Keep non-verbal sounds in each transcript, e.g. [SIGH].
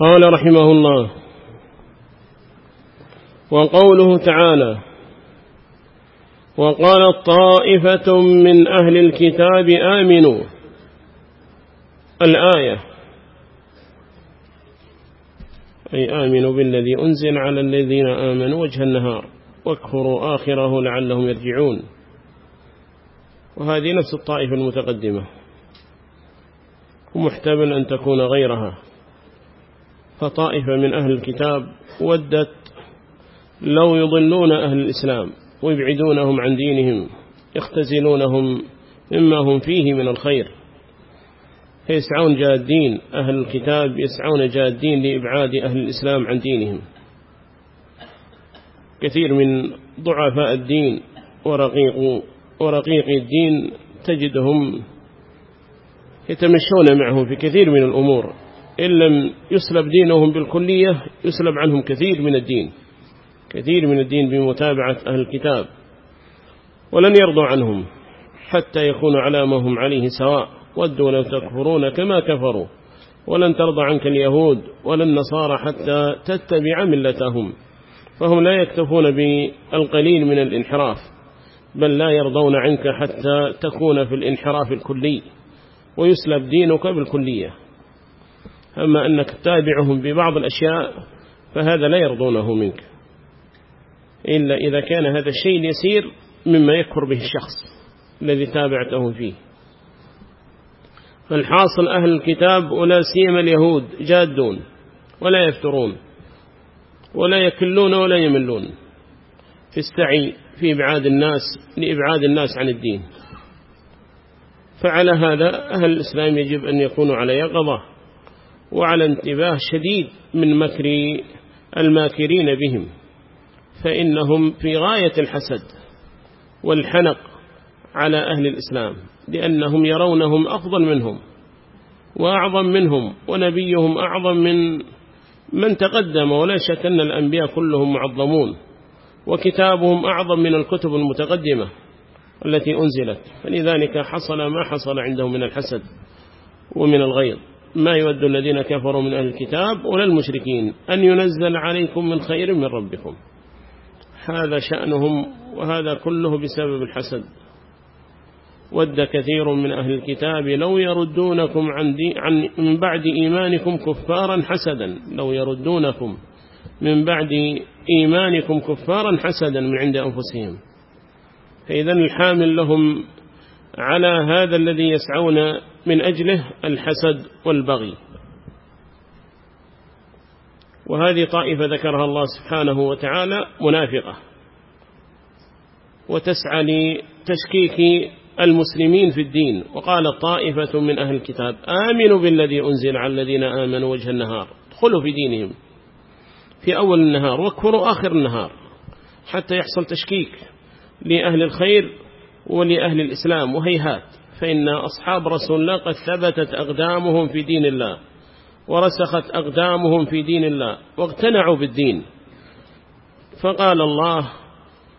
قال رحمه الله. وقوله تعالى وقال طائفة من أهل الكتاب آمنوا. الآية أي آمنوا بالذي أنزل على الذين آمنوا وجه النهار واكفروا آخره لعلهم يرجعون. وهذه نفس الطائفة المتقدمة. ومحتمل أن تكون غيرها. فطائفة من أهل الكتاب ودت لو يضلون أهل الإسلام ويبعدونهم عن دينهم يختزلونهم مما هم فيه من الخير. فيسعون جادين أهل الكتاب يسعون جادين لإبعاد أهل الإسلام عن دينهم. كثير من ضعفاء الدين ورقيق, ورقيق الدين تجدهم يتمشون معه في كثير من الأمور. إن لم يسلب دينهم بالكلية يسلب عنهم كثير من الدين. كثير من الدين بمتابعة أهل الكتاب. ولن يرضوا عنهم حتى يكونوا على ما هم عليه سواء. ودوا لو تكفرون كما كفروا. ولن ترضى عنك اليهود ولا النصارى حتى تتبع ملتهم. فهم لا يكتفون بالقليل من الانحراف. بل لا يرضون عنك حتى تكون في الانحراف الكلي. ويسلب دينك بالكلية. أما أنك تتابعهم ببعض الأشياء فهذا لا يرضونه منك. إلا إذا كان هذا الشيء يسير مما يكفر به الشخص الذي تابعته فيه. فالحاصل أهل الكتاب ولا سيما اليهود جادون ولا يفترون ولا يكلون ولا يملون في السعي في إبعاد الناس لإبعاد الناس عن الدين. فعلى هذا أهل الإسلام يجب أن يكونوا على يقظة. وعلى انتباه شديد من مكر الماكرين بهم فإنهم في غاية الحسد والحنق على أهل الإسلام لأنهم يرونهم أفضل منهم وأعظم منهم ونبيهم أعظم من من تقدم ولا شك أن الأنبياء كلهم معظمون وكتابهم أعظم من الكتب المتقدمة التي أنزلت فلذلك حصل ما حصل عندهم من الحسد ومن الغيظ. ما يود الذين كفروا من أهل الكتاب ولا المشركين أن ينزل عليكم من خير من ربكم. هذا شأنهم وهذا كله بسبب الحسد. ود كثير من أهل الكتاب لو يردونكم عن, دي عن من بعد إيمانكم كفارا حسدا. لو يردونكم من بعد إيمانكم كفارا حسدا من عند أنفسهم. فإذا الحامل لهم على هذا الذي يسعون من أجله الحسد والبغي. وهذه طائفة ذكرها الله سبحانه وتعالى منافقة. وتسعى لتشكيك المسلمين في الدين. وقال طائفة من أهل الكتاب آمنوا بالذي أنزل على الذين آمنوا وجه النهار. ادخلوا في دينهم. في أول النهار واكفروا آخر النهار. حتى يحصل تشكيك لأهل الخير ولأهل الإسلام. وهيهات. فإن أصحاب رسول الله قد ثبتت أقدامهم في دين الله ورسخت أقدامهم في دين الله واقتنعوا بالدين. فقال الله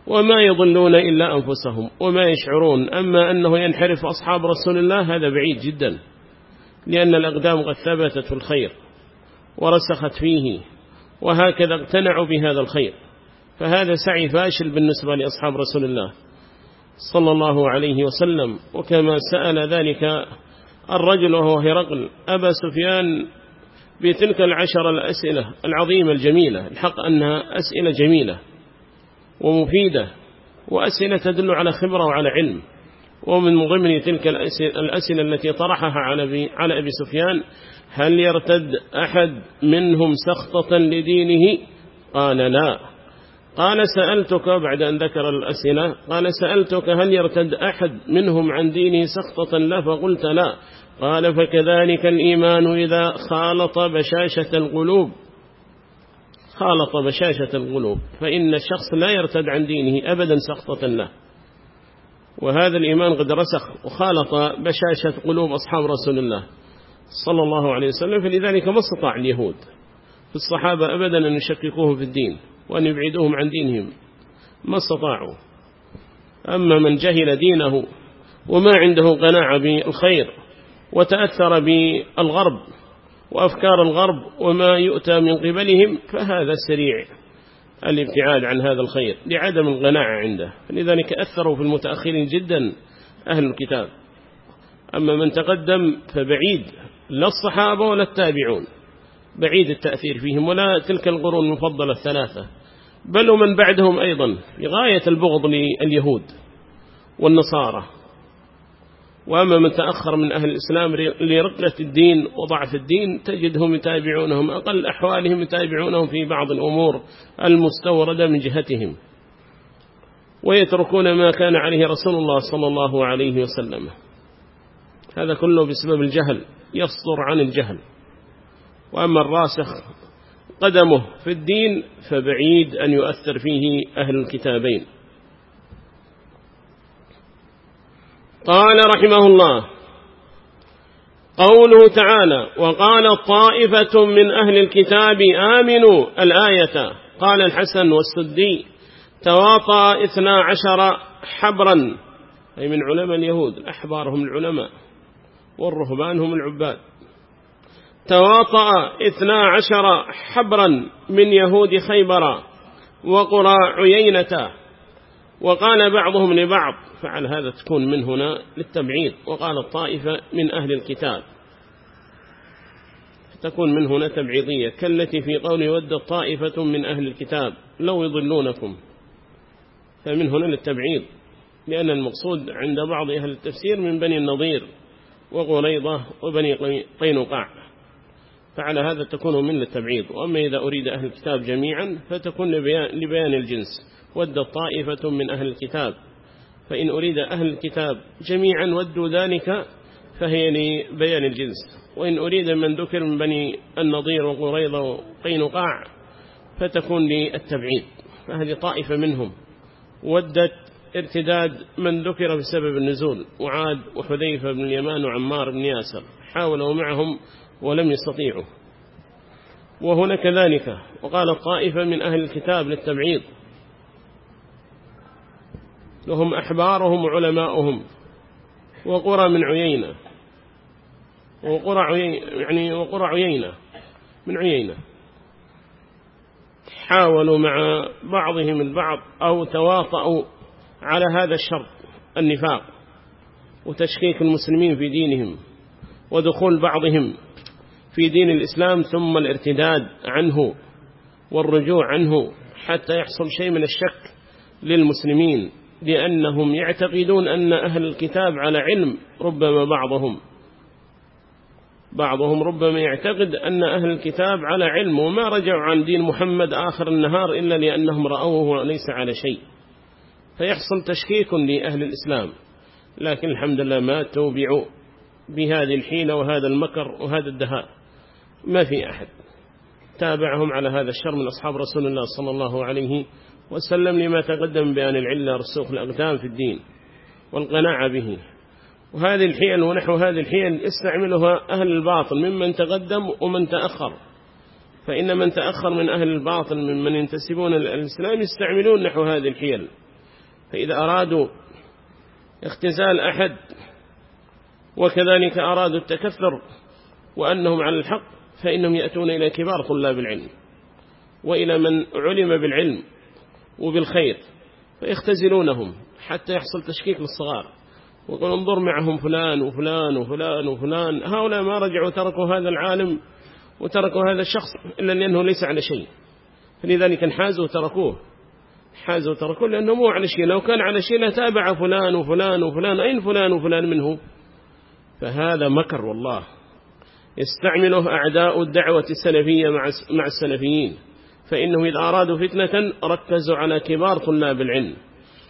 وما يضلون إلا أنفسهم وما يشعرون أما أنه ينحرف أصحاب رسول الله هذا بعيد جدا لأن الأقدام قد ثبتت في الخير ورسخت فيه وهكذا اقتنعوا بهذا الخير. فهذا سعي فاشل بالنسبة لأصحاب رسول الله. صلى الله عليه وسلم وكما سأل ذلك الرجل وهو هرقل أبا سفيان بتلك العشر الأسئلة العظيمة الجميلة الحق أنها أسئلة جميلة ومفيدة وأسئلة تدل على خبرة وعلى علم. ومن ضمن تلك الأسئلة التي طرحها على أبي سفيان هل يرتد أحد منهم سخطة لدينه؟ قال لا. قال سألتك بعد أن ذكر الأسئلة قال سألتك هل يرتد أحد منهم عن دينه سخطة؟ لا فقلت لا. قال فكذلك الإيمان إذا خالط بشاشة القلوب. خالط بشاشة القلوب. فإن الشخص لا يرتد عن دينه أبدا سخطة له. وهذا الإيمان قد رسخ وخالط بشاشة قلوب أصحاب رسول الله صلى الله عليه وسلم فلذلك ما استطاع اليهود. في الصحابة أبدا أن يشككوهم في الدين. وأن يبعدوهم عن دينهم. ما استطاعوا. أما من جهل دينه وما عنده قناعة بالخير وتأثر بالغرب وأفكار الغرب وما يؤتى من قبلهم فهذا سريع الابتعاد عن هذا الخير لعدم القناعة عنده. لذلك أثروا في المتأخرين جدا أهل الكتاب. أما من تقدم فبعيد لا الصحابة ولا التابعون. بعيد التأثير فيهم ولا تلك القرون المفضلة الثلاثة. بل ومن بعدهم أيضا لغاية البغض لليهود والنصارى. وأما من تأخر من أهل الإسلام لرقة الدين وضعف الدين تجدهم يتابعونهم أقل أحوالهم يتابعونهم في بعض الأمور المستوردة من جهتهم. ويتركون ما كان عليه رسول الله صلى الله عليه وسلم. هذا كله بسبب الجهل يصدر عن الجهل. وأما الراسخ قدمه في الدين فبعيد أن يؤثر فيه أهل الكتابين. قال رحمه الله قوله تعالى وقال طائفة من أهل الكتاب آمنوا الآية. قال الحسن والسدي تواطى اثنا عشر حبرا. أي من علماء اليهود الأحبار هم العلماء والرهبان هم العباد. تواطأ اثنا عشر حبرا من يهود خيبر وقرى عيينة. وقال بعضهم لبعض فعل هذا تكون من هنا للتبعيد. وقال الطائفة من أهل الكتاب تكون من هنا تبعيضية. كالتي في قول يود الطائفة من أهل الكتاب لو يضلونكم. فمن هنا للتبعيض لأن المقصود عند بعض أهل التفسير من بني النظير وغريضة وبني قينقاع. فعلى هذا تكون من للتبعيض وأما إذا أريد أهل الكتاب جميعا فتكون لبيان الجنس. ود طائفة من أهل الكتاب. فإن أريد أهل الكتاب جميعا ودوا ذلك فهي لبيان الجنس. وإن أريد من ذكر من بني النظير وقريضة وقينقاع فتكون للتبعيد فهذه طائفة منهم. ودت ارتداد من ذكر بسبب النزول. وعاد وحذيفة بن اليمان وعمار بن ياسر. حاولوا معهم ولم يستطيعوا. وهنا كذلك. وقال الطائفة من أهل الكتاب للتبعيض. لهم أحبارهم وعلماؤهم. وقرى من عيينة. وقرى عيينة يعني وقرى عيينة. من عيينة. حاولوا مع بعضهم البعض أو تواطؤوا على هذا الشرط النفاق. وتشكيك المسلمين في دينهم. ودخول بعضهم. في دين الإسلام ثم الارتداد عنه والرجوع عنه حتى يحصل شيء من الشك للمسلمين لأنهم يعتقدون أن أهل الكتاب على علم ربما بعضهم. بعضهم ربما يعتقد أن أهل الكتاب على علم وما رجعوا عن دين محمد آخر النهار إلا لأنهم رأوه وليس على شيء. فيحصل تشكيك لأهل الإسلام. لكن الحمد لله ما توبعوا بهذه الحيلة وهذا المكر وهذا الدهاء ما في أحد. تابعهم على هذا الشر من أصحاب رسول الله صلى الله عليه وسلم لما تقدم بأن العلة رسوخ الأقدام في الدين والقناعة به. وهذه الحيل ونحو هذه الحيل يستعملها أهل الباطل ممن تقدم ومن تأخر. فإن من تأخر من أهل الباطل ممن ينتسبون الإسلام يستعملون نحو هذه الحيل. فإذا أرادوا اختزال أحد وكذلك أرادوا التكثر وأنهم على الحق فإنهم يأتون إلى كبار طلاب العلم وإلى من علم بالعلم وبالخير فيختزلونهم حتى يحصل تشكيك للصغار وقل انظر معهم فلان وفلان وفلان وفلان. هؤلاء ما رجعوا تركوا هذا العالم وتركوا هذا الشخص إلا لأنه ليس على شيء. فلذلك انحازوا تركوه حازوا تركوه لأنه مو على شيء. لو كان على شيء لتابع فلان وفلان وفلان. أين فلان وفلان منه؟ فهذا مكر والله. يستعمله أعداء الدعوة السلفية مع السلفيين. فإنهم إذا أرادوا فتنة ركزوا على كبار طلاب العلم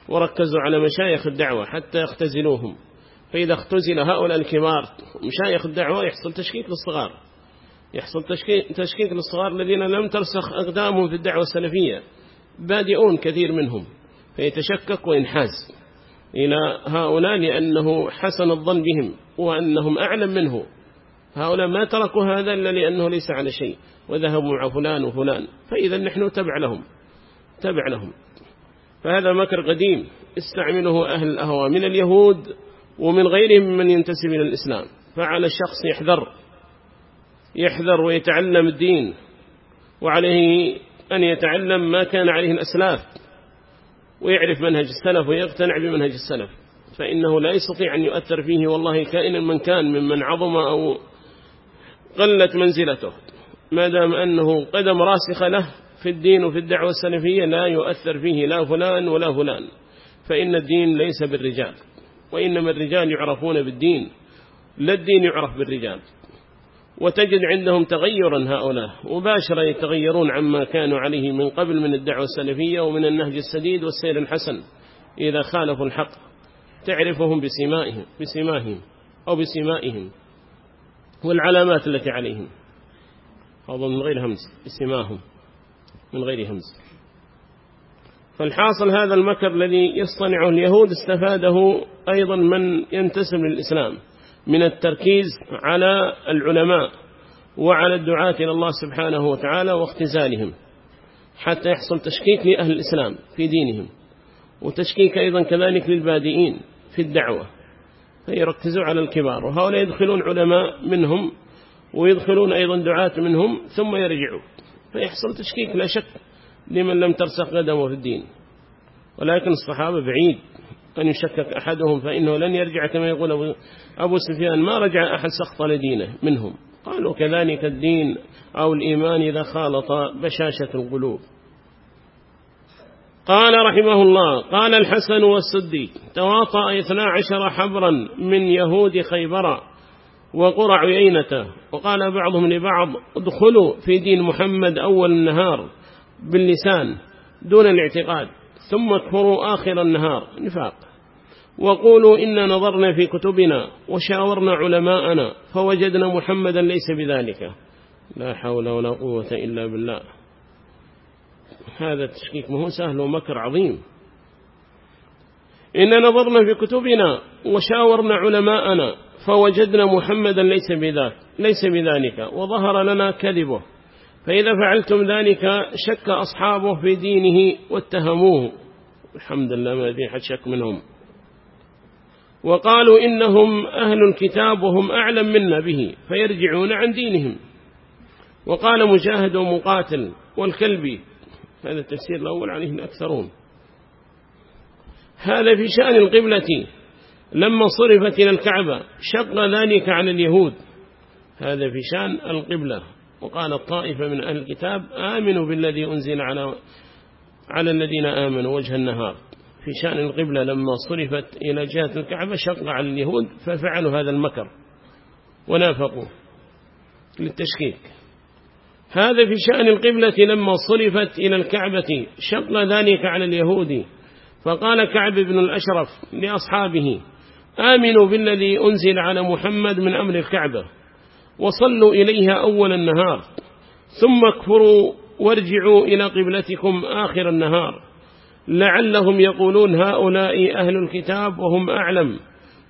وركزوا على مشايخ الدعوة حتى يختزلوهم. فإذا اختزل هؤلاء الكبار مشايخ الدعوة يحصل تشكيك للصغار. يحصل تشكيك للصغار الذين لم ترسخ أقدامهم في الدعوة السلفية. بادئون كثير منهم. فيتشكك وينحاز إلى هؤلاء لأنه حسن الظن بهم وأنهم أعلم منه. هؤلاء ما تركوا هذا إلا لأنه ليس على شيء. وذهبوا مع فلان وفلان. فإذا نحن تبع لهم. تبع لهم. فهذا مكر قديم. استعمله أهل الأهواء. من اليهود ومن غيرهم من ينتسب إلى الإسلام. فعلى الشخص يحذر. يحذر ويتعلم الدين. وعليه أن يتعلم ما كان عليه الأسلاف. ويعرف منهج السلف ويقتنع بمنهج السلف. فإنه لا يستطيع أن يؤثر فيه. والله كائنا من كان ممن عظم أو قلت منزلته. ما دام أنه قدم راسخ له في الدين وفي الدعوة السلفية لا يؤثر فيه لا فلان ولا فلان. فإن الدين ليس بالرجال وإنما الرجال يعرفون بالدين. لا الدين يعرف بالرجال. وتجد عندهم تغيرا هؤلاء مباشرة يتغيرون عما كانوا عليه من قبل من الدعوة السلفية ومن النهج السديد والسير الحسن. إذا خالفوا الحق تعرفهم بسمائهم, بسماهم أو بسمائهم. والعلامات التي عليهم. هذا من غير همز بسماهم من غير همز. فالحاصل هذا المكر الذي يصطنعه اليهود استفاده أيضا من ينتسب للإسلام من التركيز على العلماء وعلى الدعاة إلى الله سبحانه وتعالى واختزالهم حتى يحصل تشكيك لأهل الإسلام في دينهم وتشكيك أيضا كذلك للبادئين في الدعوة. فيركزوا على الكبار. وهؤلاء يدخلون علماء منهم ويدخلون أيضا دعاة منهم ثم يرجعوا. فيحصل تشكيك لا شك لمن لم ترسخ قدمه في الدين. ولكن الصحابة بعيد أن يشكك أحدهم فإنه لن يرجع كما يقول أبو سفيان ما رجع أحد سخط لدينه منهم. قالوا كذلك الدين أو الإيمان إذا خالط بشاشة القلوب. قال رحمه الله قال الحسن والسدي تواطأ اثنا عشر حبرا من يهود خيبر وقرع عيينة وقال بعضهم لبعض ادخلوا في دين محمد أول النهار باللسان دون الاعتقاد ثم اكفروا آخر النهار نفاق. وقولوا إنا نظرنا في كتبنا وشاورنا علماءنا فوجدنا محمدا ليس بذلك. لا حول ولا قوة إلا بالله. هذا التشكيك مهو سهل ومكر عظيم. إن نظرنا في كتبنا وشاورنا علماءنا فوجدنا محمدا ليس بذاك ليس بذلك وظهر لنا كذبه. فإذا فعلتم ذلك شك أصحابه في دينه واتهموه. الحمد لله ما في حد شك منهم. وقالوا إنهم أهل الكتاب وهم أعلم منا به فيرجعون عن دينهم. وقال مجاهد ومقاتل والكلبي هذا التفسير الأول عليه الأكثرون هذا في شأن القبلة. لما صرفت إلى الكعبة شق ذلك على اليهود. هذا في شأن القبلة. وقال الطائفة من أهل الكتاب آمنوا بالذي أنزل على على الذين آمنوا وجه النهار. في شأن القبلة لما صرفت إلى جهة الكعبة شق على اليهود ففعلوا هذا المكر. ونافقوا للتشكيك. هذا في شأن القبلة لما صرفت إلى الكعبة شق ذلك على اليهود. فقال كعب بن الأشرف لأصحابه آمنوا بالذي أنزل على محمد من أمر الكعبة وصلوا إليها أول النهار ثم اكفروا وارجعوا إلى قبلتكم آخر النهار. لعلهم يقولون هؤلاء أهل الكتاب وهم أعلم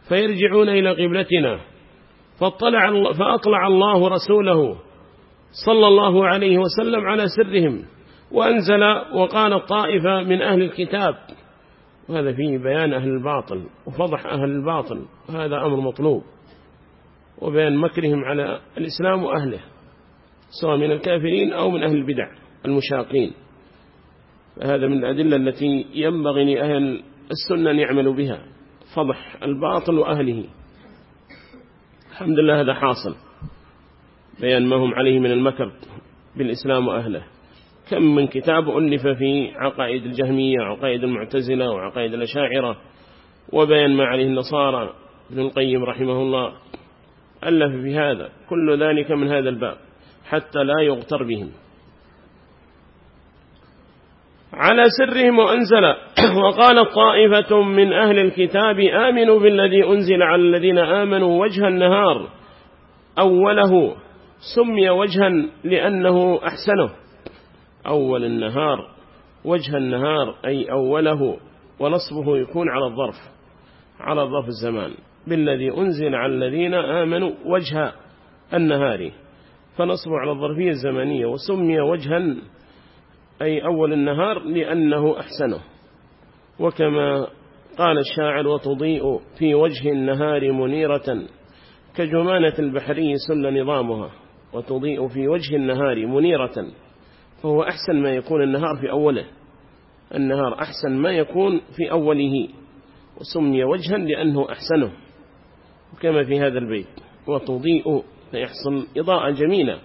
فيرجعون إلى قبلتنا. فاطلع فأطلع الله رسوله صلى الله عليه وسلم على سرهم وأنزل وقال الطائفة من أهل الكتاب. وهذا فيه بيان أهل الباطل وفضح أهل الباطل. وهذا أمر مطلوب وبيان مكرهم على الإسلام وأهله سواء من الكافرين أو من أهل البدع المشاقين. فهذا من الأدلة التي ينبغي لأهل السنة أن يعملوا بها فضح الباطل وأهله. الحمد لله هذا حاصل. بيان ما هم عليه من المكر بالإسلام وأهله. كم من كتاب ألف في عقائد الجهمية وعقائد المعتزلة وعقائد الأشاعرة وبيان ما عليه النصارى ابن القيم رحمه الله ألف في هذا كل ذلك من هذا الباب حتى لا يغتر بهم. على سرهم وأنزل [COUGHS] وقال طائفة من أهل الكتاب آمنوا بالذي أنزل على الذين آمنوا وجه النهار أوله سمي وجها لأنه أحسنه. أول النهار وجه النهار أي أوله ونصبه يكون على الظرف على الظرف الزمان. بالذي أنزل على الذين آمنوا وجه النهار. فنصبه على الظرفية الزمنية وسمي وجها أي أول النهار لأنه أحسنه. وكما قال الشاعر وتضيء في وجه النهار منيرة كجمانة البحري سل نظامها. وتضيء في وجه النهار منيرة فهو أحسن ما يكون النهار في أوله. النهار أحسن ما يكون في أوله وسمي وجها لأنه أحسنه كما في هذا البيت. وتضيء فيحصل إضاءة جميلة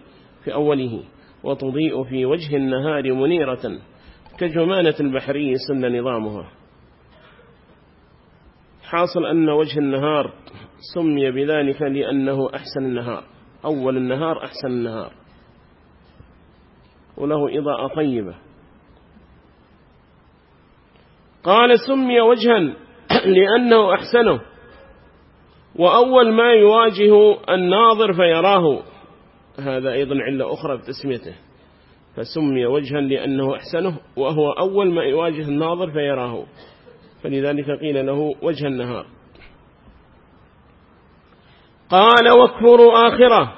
في أوله. وتضيء في وجه النهار منيرة كجمانة البحري سن نظامها. حاصل أن وجه النهار سمي بذلك لأنه أحسن النهار. أول النهار أحسن النهار. وله إضاءة طيبة. قال سمي وجها [CLEARS THROAT] لأنه أحسنه. وأول ما يواجه الناظر فيراه. هذا أيضا علة أخرى بتسميته فسمي وجها لأنه أحسنه وهو أول ما يواجه الناظر فيراه. فلذلك قيل له وجه النهار. قال واكفروا آخرة.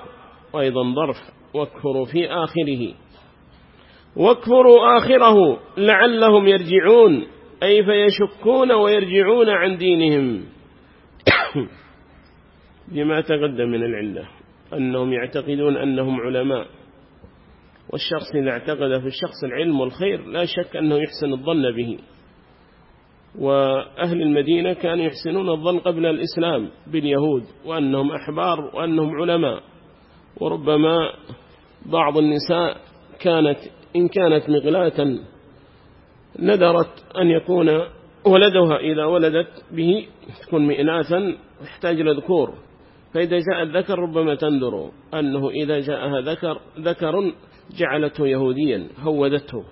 وأيضا ظرف. واكفروا في آخره. واكفروا آخره. لعلهم يرجعون. أي فيشكون ويرجعون عن دينهم. [COUGHS] بما تقدم من العلة. أنهم يعتقدون أنهم علماء. والشخص إذا اعتقد في الشخص العلم والخير لا شك أنه يحسن الظن به. وأهل المدينة كانوا يحسنون الظن قبل الإسلام باليهود وأنهم أحبار وأنهم علماء. وربما بعض النساء كانت إن كانت مغلاة ندرت أن يكون ولدها إذا ولدت به تكون مئناثا يحتاج لذكور فإذا جاء الذكر ربما تنذر أنه إذا جاءها ذكر ذكر جعلته يهوديا هودته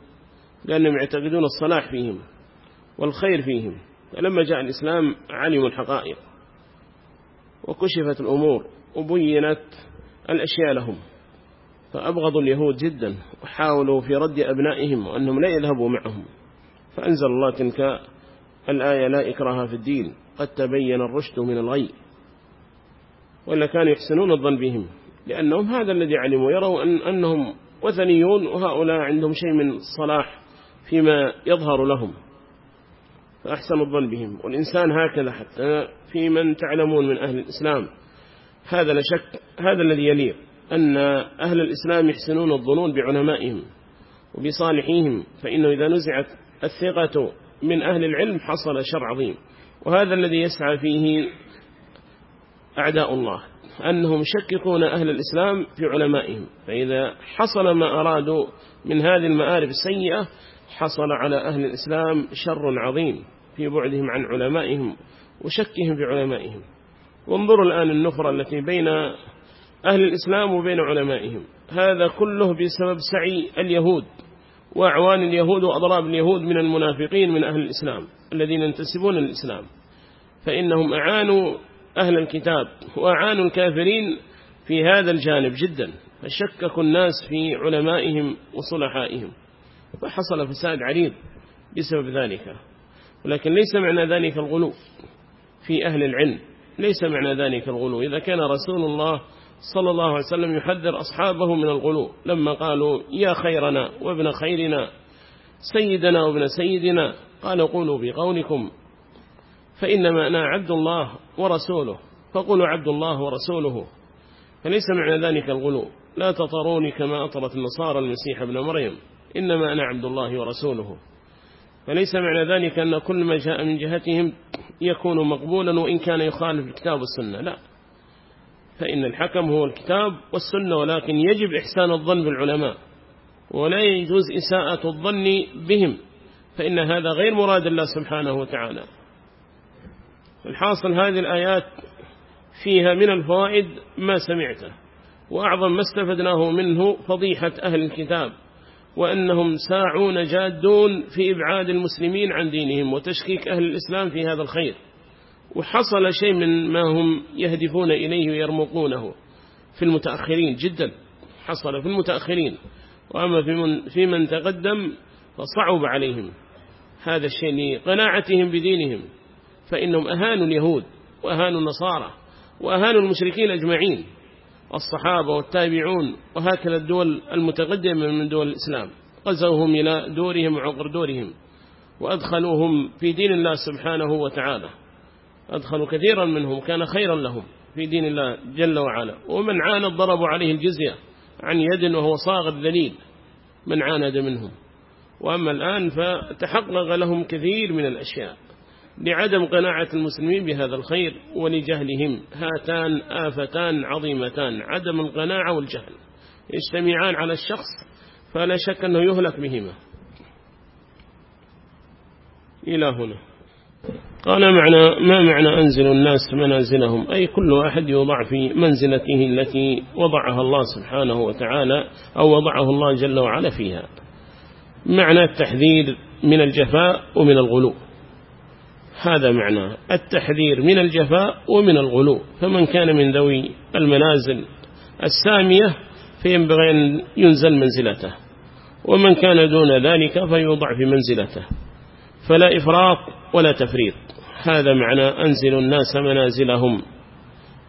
لأنهم يعتقدون الصلاح فيهم. والخير فيهم. فلما جاء الإسلام علموا الحقائق وكشفت الأمور وبينت الأشياء لهم. فأبغضوا اليهود جدا وحاولوا في رد أبنائهم وأنهم لا يذهبوا معهم. فأنزل الله تلك الآية لا إكراها في الدين قد تبين الرشد من الغي ولا كانوا يحسنون الظن بهم لأنهم هذا الذي علموا. يروا أن أنهم وثنيون وهؤلاء عندهم شيء من الصلاح فيما يظهر لهم. فأحسن الظن بهم والإنسان هكذا حتى في من تعلمون من أهل الإسلام. هذا لا شك هذا الذي يليق أن أهل الإسلام يحسنون الظنون بعلمائهم وبصالحيهم فإنه إذا نزعت الثقة من أهل العلم حصل شر عظيم. وهذا الذي يسعى فيه أعداء الله أنهم يشككون أهل الإسلام في علمائهم. فإذا حصل ما أرادوا من هذه المآرب السيئة حصل على أهل الإسلام شر عظيم في بعدهم عن علمائهم وشكهم في علمائهم. وانظروا الآن النفرة التي بين أهل الإسلام وبين علمائهم. هذا كله بسبب سعي اليهود وأعوان اليهود وأضراب اليهود من المنافقين من أهل الإسلام الذين ينتسبون للإسلام. فإنهم أعانوا أهل الكتاب وأعانوا الكافرين في هذا الجانب جدا. فشككوا الناس في علمائهم وصلحائهم. فحصل فساد عريض بسبب ذلك. ولكن ليس معنى ذلك الغلو في أهل العلم. ليس معنى ذلك الغلو. إذا كان رسول الله صلى الله عليه وسلم يحذر أصحابه من الغلو لما قالوا يا خيرنا وابن خيرنا سيدنا وابن سيدنا قال قولوا بقولكم. فإنما أنا عبد الله ورسوله. فقولوا عبد الله ورسوله. فليس معنى ذلك الغلو. لا تطروني كما أطرت النصارى المسيح ابن مريم. إنما أنا عبد الله ورسوله. فليس معنى ذلك أن كل ما جاء من جهتهم يكون مقبولا وإن كان يخالف الكتاب والسنة. لا. فإن الحكم هو الكتاب والسنة ولكن يجب إحسان الظن بالعلماء ولا يجوز إساءة الظن بهم. فإن هذا غير مراد الله سبحانه وتعالى. الحاصل هذه الآيات فيها من الفوائد ما سمعته وأعظم ما استفدناه منه فضيحة أهل الكتاب. وأنهم ساعون جادون في إبعاد المسلمين عن دينهم وتشكيك أهل الإسلام في هذا الخير. وحصل شيء من ما هم يهدفون إليه ويرمقونه في المتأخرين جدا. حصل في المتأخرين. وأما في من, في من تقدم فصعب عليهم هذا الشيء لقناعتهم بدينهم. فإنهم أهانوا اليهود وأهانوا النصارى وأهانوا المشركين أجمعين. الصحابة والتابعون وهكذا الدول المتقدمة من دول الإسلام. غزوهم إلى دورهم وعقر دورهم وأدخلوهم في دين الله سبحانه وتعالى. أدخلوا كثيرا منهم كان خيرا لهم في دين الله جل وعلا. ومن عاند ضربوا عليه الجزية عن يد وهو صاغر ذليل من عاند منهم. وأما الآن فتحقق لهم كثير من الأشياء. لعدم قناعة المسلمين بهذا الخير ولجهلهم. هاتان آفتان عظيمتان. عدم القناعة والجهل. يجتمعان على الشخص فلا شك أنه يهلك بهما. إلى هنا. قال معنى ما معنى أنزل الناس منازلهم؟ أي كل واحد يوضع في منزلته التي وضعها الله سبحانه وتعالى أو وضعه الله جل وعلا فيها. معنى التحذير من الجفاء ومن الغلو. هذا معنى التحذير من الجفاء ومن الغلو. فمن كان من ذوي المنازل السامية فينبغي أن ينزل منزلته. ومن كان دون ذلك فيوضع في منزلته. فلا إفراط ولا تفريط. هذا معنى أنزل الناس منازلهم.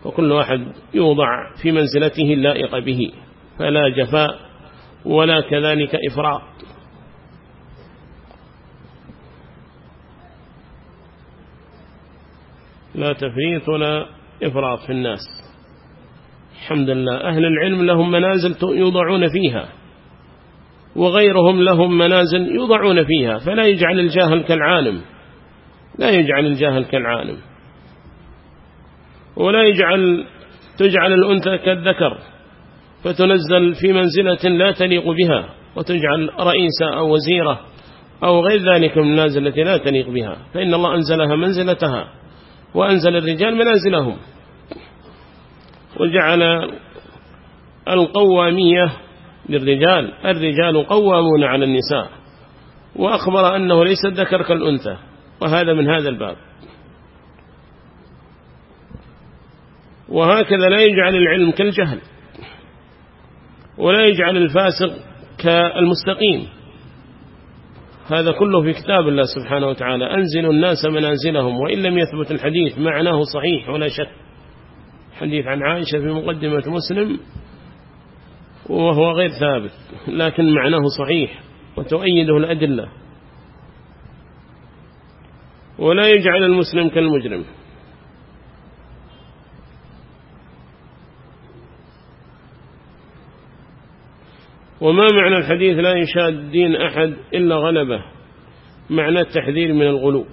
وكل واحد يوضع في منزلته اللائقة به. فلا جفاء ولا كذلك إفراط. لا تفريط ولا إفراط في الناس. الحمد لله. أهل العلم لهم منازل يوضعون فيها وغيرهم لهم منازل يوضعون فيها فلا يجعل الجاهل كالعالم. لا يجعل الجاهل كالعالم. ولا يجعل تجعل الأنثى كالذكر فتنزل في منزلة لا تليق بها وتجعل رئيسة أو وزيرة أو غير ذلك من النازل التي لا تليق بها فإن الله أنزلها منزلتها. وأنزل الرجال منازلهم وجعل القوامية للرجال. الرجال قوامون على النساء. وأخبر أنه ليس الذكر كالأنثى. وهذا من هذا الباب. وهكذا لا يجعل العلم كالجهل. ولا يجعل الفاسق كالمستقيم. هذا كله في كتاب الله سبحانه وتعالى. أنزل الناس منازلهم وإن لم يثبت الحديث معناه صحيح ولا شك. حديث عن عائشة في مقدمة مسلم وهو غير ثابت لكن معناه صحيح وتؤيده الأدلة. ولا يجعل المسلم كالمجرم. وما معنى الحديث لا يشاد الدين أحد إلا غلبه؟ معنى التحذير من الغلو.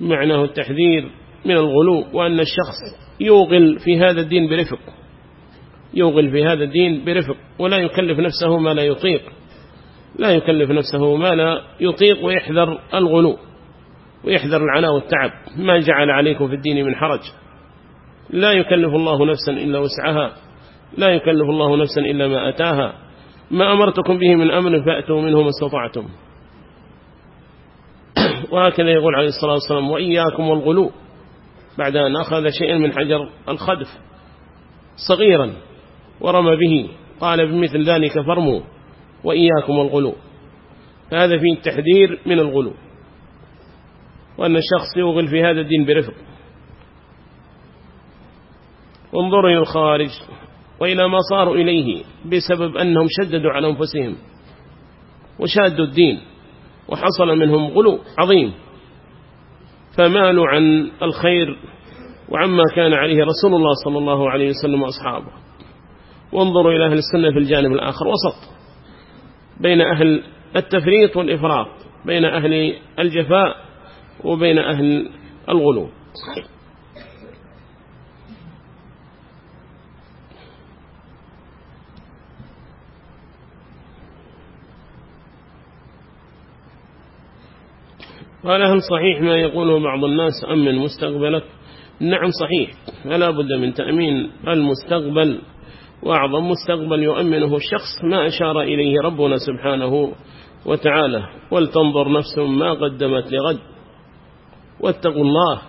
معناه التحذير من الغلو وأن الشخص يوغل في هذا الدين برفق. يوغل في هذا الدين برفق ولا يكلف نفسه ما لا يطيق. لا يكلف نفسه ما لا يطيق ويحذر الغلو ويحذر العناء والتعب. ما جعل عليكم في الدين من حرج. لا يكلف الله نفسا إلا وسعها. لا يكلف الله نفسا إلا ما أتاها. ما أمرتكم به من أمر فأتوا منه ما استطعتم. [COUGHS] وهكذا يقول عليه الصلاة والسلام وإياكم والغلو. بعد أن أخذ شيئا من حجر الخدف صغيرا ورمى به قال بمثل ذلك فرموا وإياكم والغلو. هذا فيه التحذير من الغلو. وأن الشخص يوغل في هذا الدين برفق. انظروا إلى الخارج. وإلى ما صاروا إليه بسبب أنهم شددوا على أنفسهم وشادوا الدين وحصل منهم غلو عظيم فمالوا عن الخير وعما كان عليه رسول الله صلى الله عليه وسلم وأصحابه وانظروا إلى أهل السنة في الجانب الآخر وسط بين أهل التفريط والإفراط بين أهل الجفاء وبين أهل الغلو قال هل صحيح ما يقوله بعض الناس أمن مستقبلك نعم صحيح فلا بد من تأمين المستقبل وأعظم مستقبل يؤمنه الشخص ما أشار إليه ربنا سبحانه وتعالى ولتنظر نفس ما قدمت لغد. واتقوا الله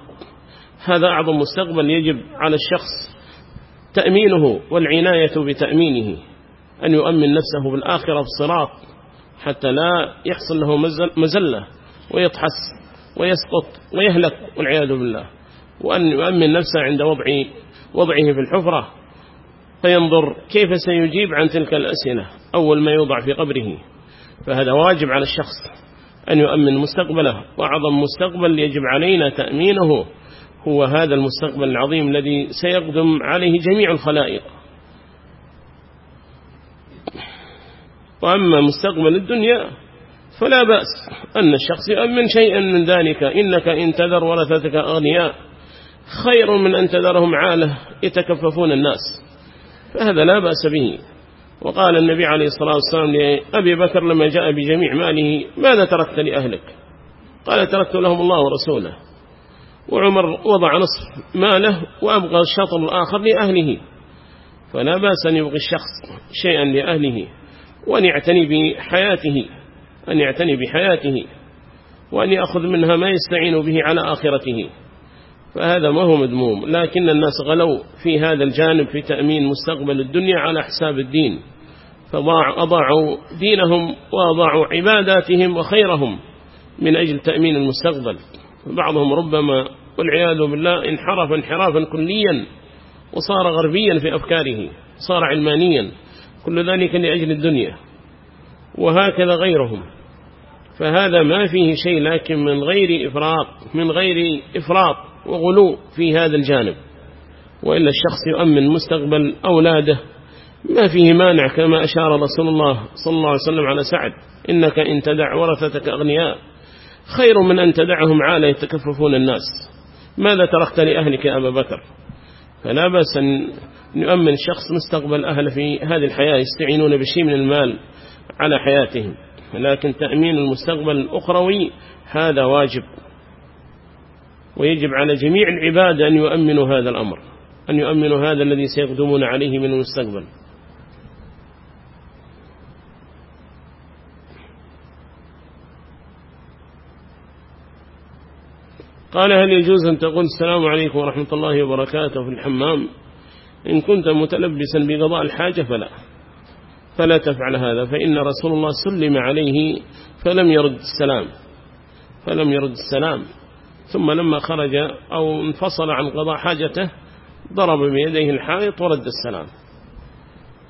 هذا أعظم مستقبل يجب على الشخص تأمينه والعناية بتأمينه أن يؤمن نفسه بالآخرة الصراط حتى لا يحصل له مزلة. ويطحس ويسقط ويهلك والعياذ بالله. وأن يؤمن نفسه عند وضع وضعه في الحفرة فينظر كيف سيجيب عن تلك الأسئلة أول ما يوضع في قبره. فهذا واجب على الشخص أن يؤمن مستقبله. وأعظم مستقبل يجب علينا تأمينه هو هذا المستقبل العظيم الذي سيقدم عليه جميع الخلائق. وأما مستقبل الدنيا فلا بأس أن الشخص يؤمن شيئا من ذلك. إنك إن تذر ورثتك أغنياء خير من أن تذرهم عالة يتكففون الناس. فهذا لا بأس به. وقال النبي عليه الصلاة والسلام لأبي بكر لما جاء بجميع ماله ماذا تركت لأهلك؟ قال تركت لهم الله ورسوله. وعمر وضع نصف ماله وأبغى الشطر الآخر لأهله. فلا بأس أن يبغي الشخص شيئا لأهله وأن يعتني بحياته. أن يعتني بحياته وأن يأخذ منها ما يستعين به على آخرته. فهذا ما هو مذموم. لكن الناس غلوا في هذا الجانب في تأمين مستقبل الدنيا على حساب الدين. فأضاعوا دينهم وأضاعوا عباداتهم وخيرهم من أجل تأمين المستقبل. بعضهم ربما والعياذ بالله انحرف انحرافا كليا وصار غربيا في أفكاره صار علمانيا كل ذلك لأجل الدنيا. وهكذا غيرهم. فهذا ما فيه شيء لكن من غير إفراط من غير إفراط وغلو في هذا الجانب. وإلا الشخص يؤمن مستقبل أولاده ما فيه مانع كما أشار رسول الله صلى الله عليه وسلم على سعد. إنك إن تدع ورثتك أغنياء خير من أن تدعهم عالة يتكففون الناس. ماذا تركت لأهلك يا أبا بكر؟ فلا بأس أن نؤمن شخص مستقبل أهل في هذه الحياة يستعينون بشيء من المال على حياتهم. لكن تأمين المستقبل الأخروي هذا واجب. ويجب على جميع العباد أن يؤمنوا هذا الأمر أن يؤمنوا هذا الذي سيقدمون عليه من المستقبل. قال هل يجوز أن تقول السلام عليكم ورحمة الله وبركاته في الحمام؟ إن كنت متلبسا بقضاء الحاجة فلا. فلا تفعل هذا فإن رسول الله سلم عليه فلم يرد السلام فلم يرد السلام. ثم لما خرج أو انفصل عن قضاء حاجته ضرب بيديه الحائط ورد السلام.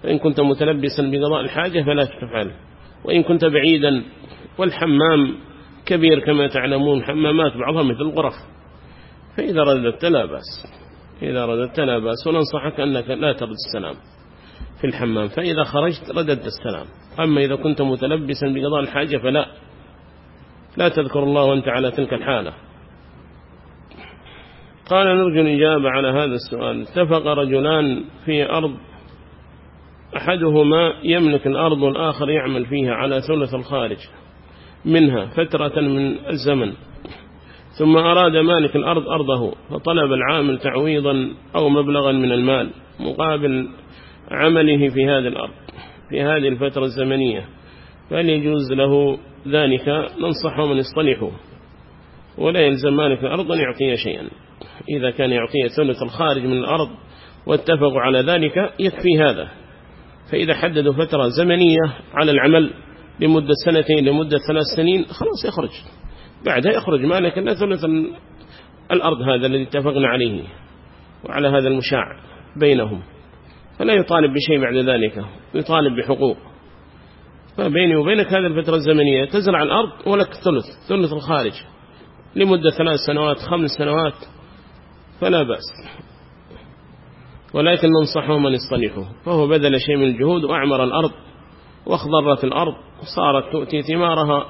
فإن كنت متلبسا بقضاء الحاجة فلا تفعل. وإن كنت بعيدا والحمام كبير كما تعلمون حمامات بعضها مثل الغرف. فإذا رددت لا بأس إذا رددت لا بأس وننصحك أنك لا ترد السلام. في الحمام. فإذا خرجت رددت السلام. أما إذا كنت متلبسا بقضاء الحاجة فلا. لا تذكر الله وأنت على تلك الحالة. قال نرجو الإجابة على هذا السؤال. اتفق رجلان في أرض أحدهما يملك الأرض والآخر يعمل فيها على ثلث الخارج منها فترة من الزمن. ثم أراد مالك الأرض أرضه فطلب العامل تعويضا أو مبلغا من المال مقابل عمله في هذه الأرض في هذه الفترة الزمنية فهل يجوز له ذلك؟ ننصحه من يصطلحه. ولا يلزم مالك الأرض أن يعطيه شيئا. إذا كان يعطيه ثلث الخارج من الأرض واتفقوا على ذلك يكفي هذا. فإذا حددوا فترة زمنية على العمل لمدة سنتين لمدة ثلاث سنين خلاص يخرج. بعدها يخرج مالك لا ثلث الأرض هذا الذي اتفقنا عليه وعلى هذا المشاع بينهم. فلا يطالب بشيء بعد ذلك يطالب بحقوق. فبيني وبينك هذه الفترة الزمنية تزرع الأرض ولك ثلث ثلث الخارج. لمدة ثلاث سنوات خمس سنوات فلا بأس. ولكن ننصحه من يصطلحه فهو بذل شيء من الجهود وأعمر الأرض واخضرت الأرض وصارت تؤتي ثمارها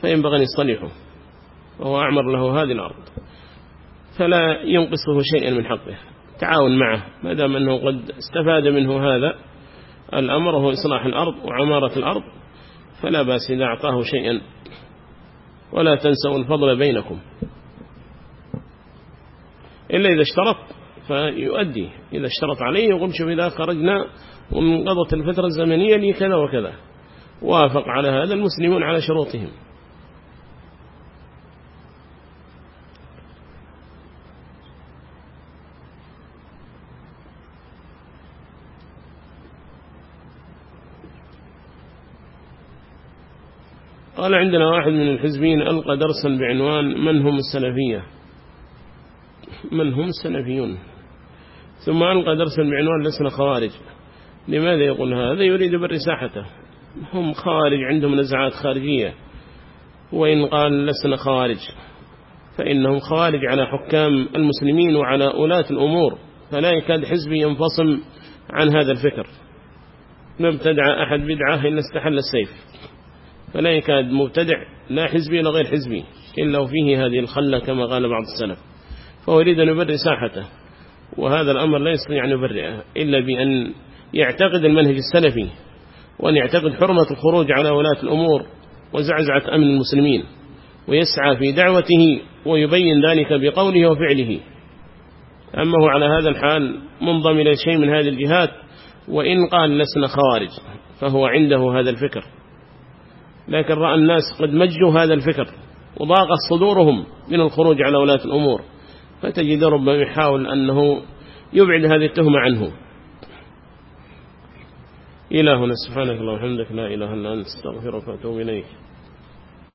فينبغي أن يصطلحه وهو أعمر له هذه الأرض. فلا ينقصه شيئا من حقه. تعاون معه ما دام أنه قد استفاد منه هذا الأمر هو إصلاح الأرض وعمارة الأرض فلا بأس إذا أعطاه شيئا. ولا تنسوا الفضل بينكم. إلا إذا اشترط فيؤدي. إذا اشترط عليه يقول شوف إذا خرجنا وانقضت الفترة الزمنية لي كذا وكذا. وافق على هذا المسلمون على شروطهم. قال عندنا واحد من الحزبين ألقى درسا بعنوان من هم السلفية؟ من هم السلفيون؟ ثم ألقى درسا بعنوان لسنا خوارج. لماذا يقول هذا؟ يريد بري ساحته هم خوارج عندهم نزعات خارجية. وإن قال لسنا خوارج فإنهم خوارج على حكام المسلمين وعلى أولاة الأمور. فلا يكاد حزبي ينفصل عن هذا الفكر. ما ابتدع أحد بدعة إلا استحل السيف. فلا يكاد مبتدع لا حزبي ولا غير حزبي إلا وفيه هذه الخلة كما قال بعض السلف. فهو يريد أن يبرئ ساحته وهذا الأمر لا يستطيع أن يبرئه إلا بأن يعتقد المنهج السلفي وأن يعتقد حرمة الخروج على ولاة الأمور وزعزعة أمن المسلمين ويسعى في دعوته ويبين ذلك بقوله وفعله. أما هو على هذا الحال منضم إلى شيء من هذه الجهات وإن قال لسنا خوارج فهو عنده هذا الفكر. لكن رأى الناس قد مجوا هذا الفكر وضاقت صدورهم من الخروج على ولاة الأمور. فتجد ربما يحاول أنه يبعد هذه التهمة عنه. إلهنا سبحانك اللهم وبحمدك لا إله إلا أنت استغفرك وأتوب إليك.